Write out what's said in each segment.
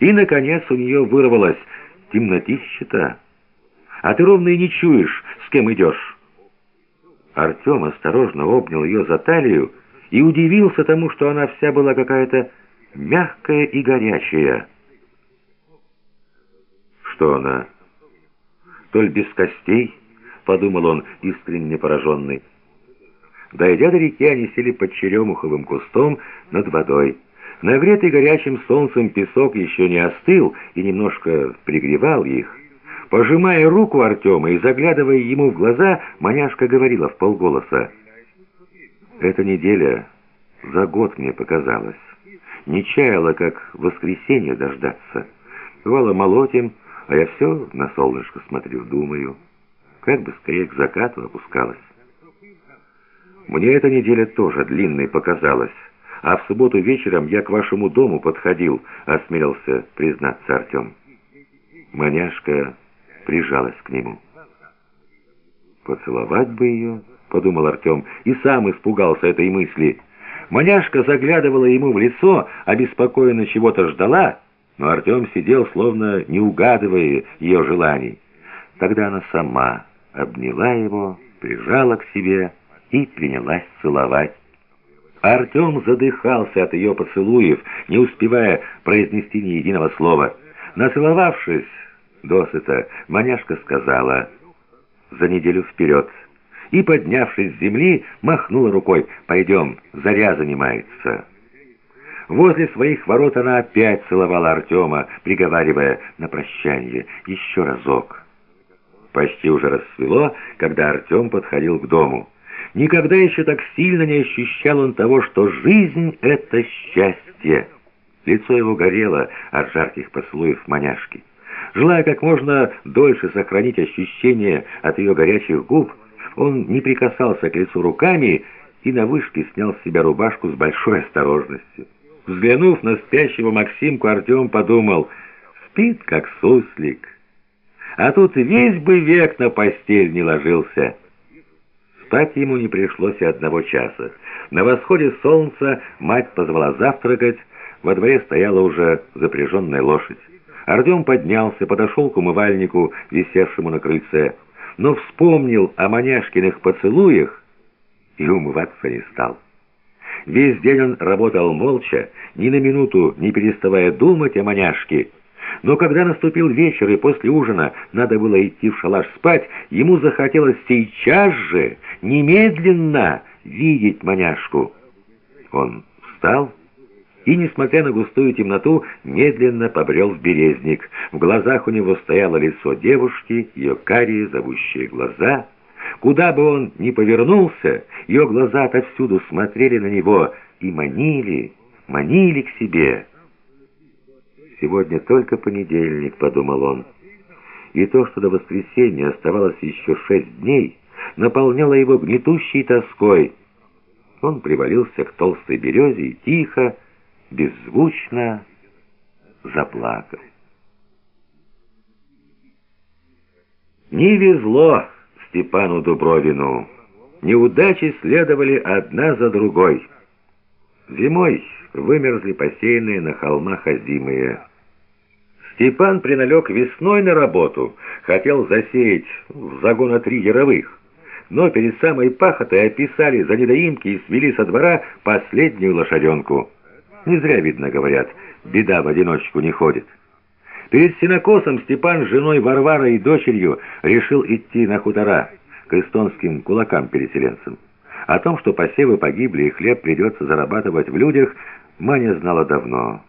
И, наконец, у нее вырвалось «Темнотища-то! А ты ровно и не чуешь, с кем идешь!» Артем осторожно обнял ее за талию и удивился тому, что она вся была какая-то мягкая и горячая. Что она? Толь без костей, подумал он, искренне пораженный. Дойдя до реки, они сели под черемуховым кустом над водой. Нагретый горячим солнцем песок еще не остыл и немножко пригревал их. Пожимая руку Артема и заглядывая ему в глаза, маняшка говорила в полголоса. «Эта неделя за год мне показалась. Не чаяла, как воскресенье дождаться. Бывало, молотим, а я все на солнышко смотрю, думаю, как бы скорее к закату опускалась. Мне эта неделя тоже длинной показалась, а в субботу вечером я к вашему дому подходил, осмелился признаться Артем. Маняшка прижалась к нему. «Поцеловать бы ее», — подумал Артем, и сам испугался этой мысли. Маняшка заглядывала ему в лицо, обеспокоенно чего-то ждала, но Артем сидел, словно не угадывая ее желаний. Тогда она сама обняла его, прижала к себе и принялась целовать. Артем задыхался от ее поцелуев, не успевая произнести ни единого слова. Нацеловавшись досыта, маняшка сказала «За неделю вперед» и, поднявшись с земли, махнула рукой «Пойдем, заря занимается». Возле своих ворот она опять целовала Артема, приговаривая на прощание еще разок. Почти уже рассвело, когда Артем подходил к дому. Никогда еще так сильно не ощущал он того, что жизнь — это счастье. Лицо его горело от жарких поцелуев маняшки. Желая как можно дольше сохранить ощущение от ее горячих губ, он не прикасался к лицу руками и на вышке снял с себя рубашку с большой осторожностью. Взглянув на спящего Максимку, Артем подумал, спит как суслик. А тут весь бы век на постель не ложился. Спать ему не пришлось и одного часа. На восходе солнца мать позвала завтракать, во дворе стояла уже запряженная лошадь. Артем поднялся, подошел к умывальнику, висевшему на крыльце, но вспомнил о маняшкиных поцелуях и умываться не стал. Весь день он работал молча, ни на минуту не переставая думать о маняшке. Но когда наступил вечер и после ужина надо было идти в шалаш спать, ему захотелось сейчас же, немедленно видеть маняшку. Он встал и, несмотря на густую темноту, медленно побрел в березник. В глазах у него стояло лицо девушки, ее карие, зовущие глаза — Куда бы он ни повернулся, ее глаза отовсюду смотрели на него и манили, манили к себе. «Сегодня только понедельник», — подумал он. И то, что до воскресенья оставалось еще шесть дней, наполняло его гнетущей тоской. Он привалился к толстой березе и тихо, беззвучно заплакал. Не везло Степану Дубровину. Неудачи следовали одна за другой. Зимой вымерзли посеянные на холмах озимые. Степан приналег весной на работу, хотел засеять в загона три яровых, но перед самой пахотой описали за недоимки и свели со двора последнюю лошаденку. Не зря, видно, говорят, беда в одиночку не ходит. Перед синокосом Степан с женой Варварой и дочерью решил идти на хутора к эстонским кулакам-переселенцам. О том, что посевы погибли и хлеб придется зарабатывать в людях, Маня знала давно.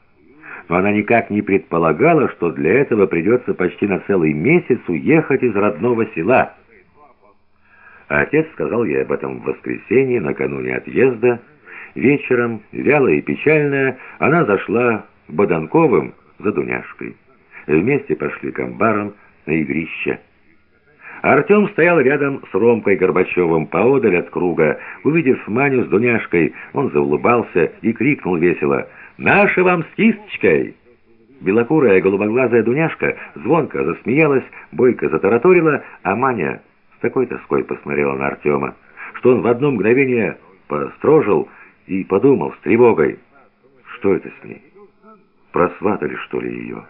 Но она никак не предполагала, что для этого придется почти на целый месяц уехать из родного села. Отец сказал ей об этом в воскресенье, накануне отъезда. Вечером, вялая и печальная, она зашла к Боданковым за Дуняшкой. Вместе пошли к амбарам на игрище. Артем стоял рядом с Ромкой Горбачевым поодаль от круга. Увидев Маню с Дуняшкой, он заулыбался и крикнул весело «Наша вам с кисточкой!» Белокурая голубоглазая Дуняшка звонко засмеялась, бойко затараторила, а Маня с такой тоской посмотрела на Артема, что он в одно мгновение построжил и подумал с тревогой, что это с ней. Просватали, что ли, ее?»